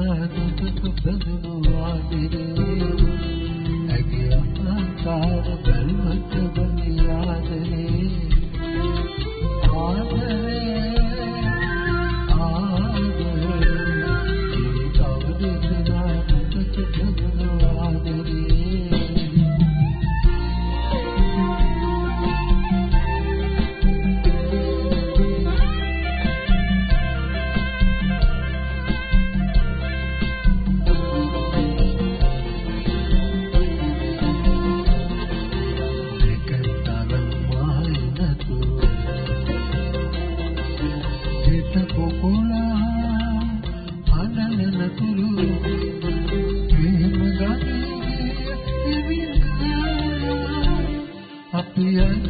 දුටු බඳුන වාදිරේ. ඇගේ අහංකාර බැලුවත් 女人。